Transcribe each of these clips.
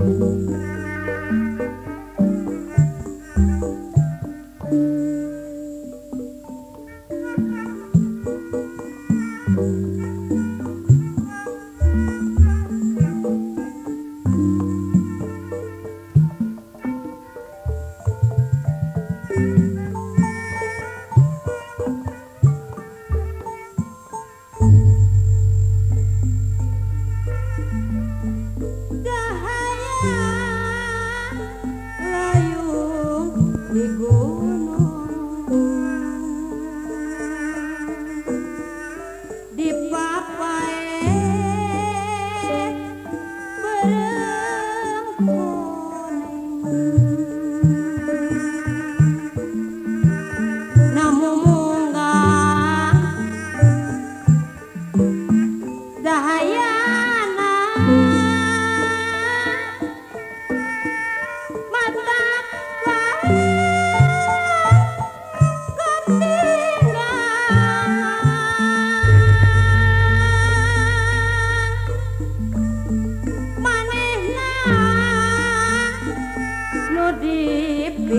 嗯 Música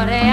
Lloré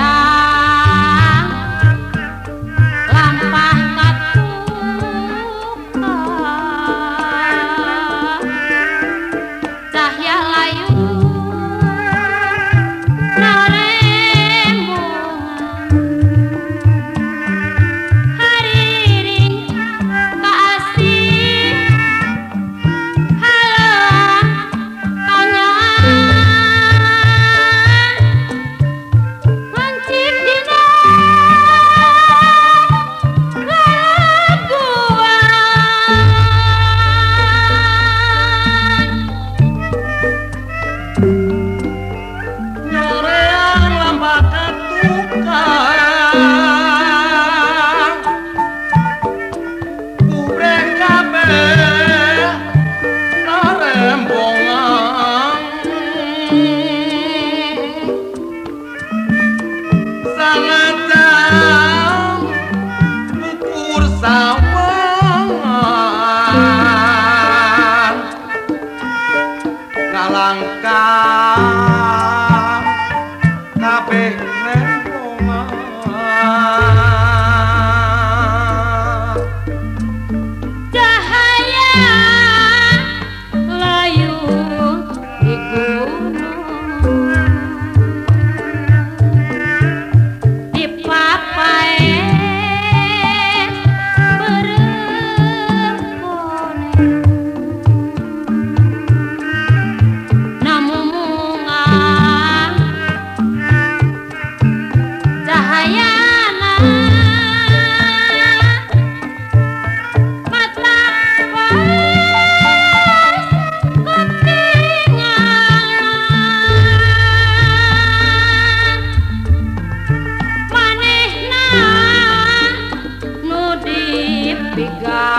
ligar